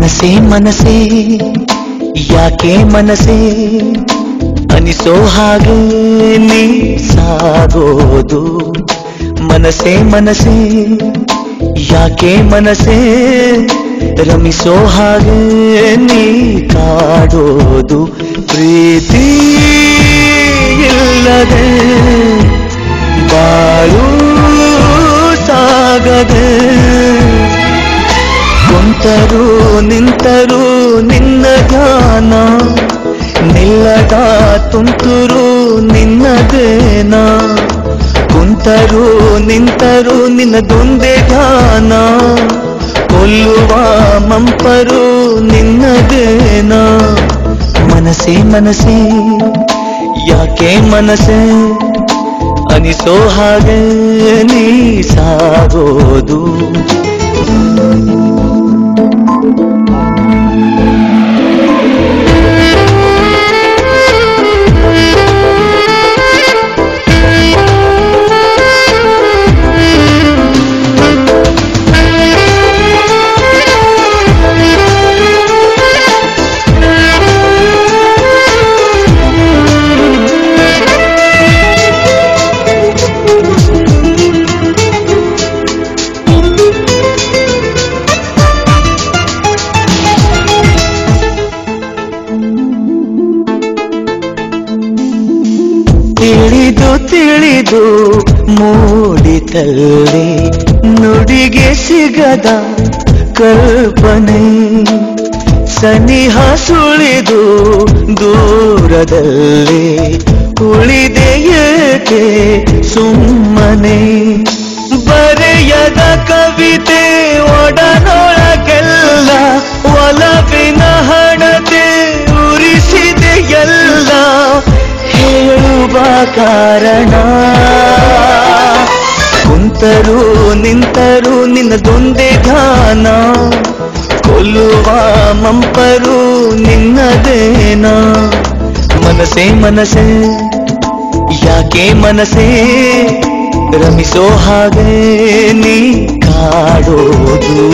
ಮನಸೇ ಮನಸೇ ಯಾಕೆ ಮನಸೇ ಅನಿಸೋ ಹಾಗೆ ನೀ ಸಾಗೋದು. ಮನಸೇ ಮನಸೇ ಯಾಕೆ ಮನಸೇ ರಮಿಸೋ ಹಾಗೆ ನೀ ಕಾಡೋದು. ಪ್ರೀತಿ ಇಲ್ಲದೆ ಬಾಳು ಸಾಗದೆ ಕುಂತರು ನಿಂತರು ನಿನ್ನ ಧ್ಯಾನ, ನಿಲ್ಲದ ತುಂತುರು ನಿನ್ನದೇನ ಕುಂತರು ನಿಂತರು ನಿನ್ನದೊಂದೇ ಧ್ಯಾನ, ಕೊಲ್ಲುವ ಮಂಪರು ನಿನ್ನದೇನ ಮನಸ್ಸೇ ಮನಸ್ಸೇ, ಯಾಕೆ ಮನಸ್ಸೇ? ಅನಿಸೋ ಹಾಗೆ ನೀ ಸಾಗೋದು. Thank you. ತಿಳಿದು ಮೂಡಿತಲ್ಲಿ ನುಡಿಗೆ ಸಿಗದ ಕಲ್ಪನೆ. ಸನಿಹ ಸುಳಿದು ದೂರದಲ್ಲಿ ಉಳಿದೆ ಏಕೆ ಸುಮ್ಮನೆ? ಬರೆಯದ ಕವಿತೆ ಒಡನೊಳಗೆಲ್ಲ ಒಲವಿನ ಕಾರಣ. ಕುಂತರು ನಿಂತರು ನಿನ್ನ ನಿನ್ನದೊಂದೇ ಗಾನ ಕೊಲ್ಲುವ ಮಂಪರು ನಿನ್ನದೇನ. ಮನಸೆ ಮನಸೆ, ಯಾಕೆ ಮನಸೆ? ರಮಿಸೋ ಹಾಗೆ ನೀ ಕಾಡೋದು.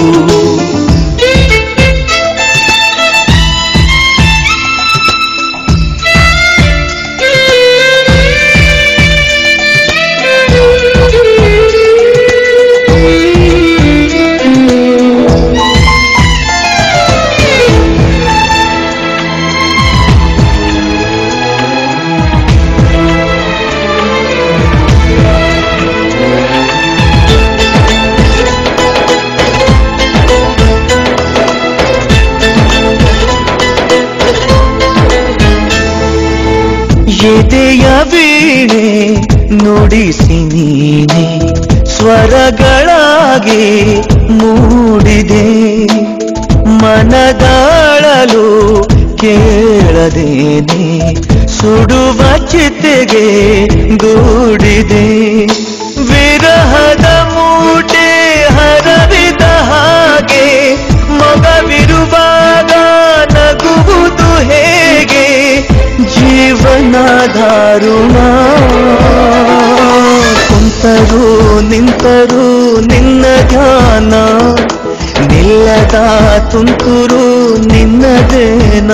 ಎದೆಯ ವೀಣೆ ನುಡಿಸಿ ನೀನೆ ಸ್ವರಗಳಾಗಿ ಮೂಡಿದೆ. ಮನದಾಳಲು ಕೇಳದೇನೆ ಸುಡುವ ಚಿತೆಗೆ ಗೂಡಿದೆ. ಜೀವನ ದಾರುಣ ಕುಂತರು ನಿಂತರು ನಿನ್ನ ಧ್ಯಾನ ನಿಲ್ಲದ ತುಂತುರು ನಿನ್ನದೇನ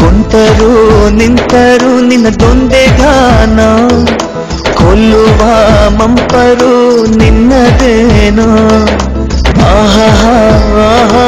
ಕುಂತರು ನಿಂತರು ನಿನ್ನದೊಂದೇ ಗಾನ ಕೊಲ್ಲುವ ಮಂಪರು ನಿನ್ನದೇನ ಆಹಾ ಆಹಾ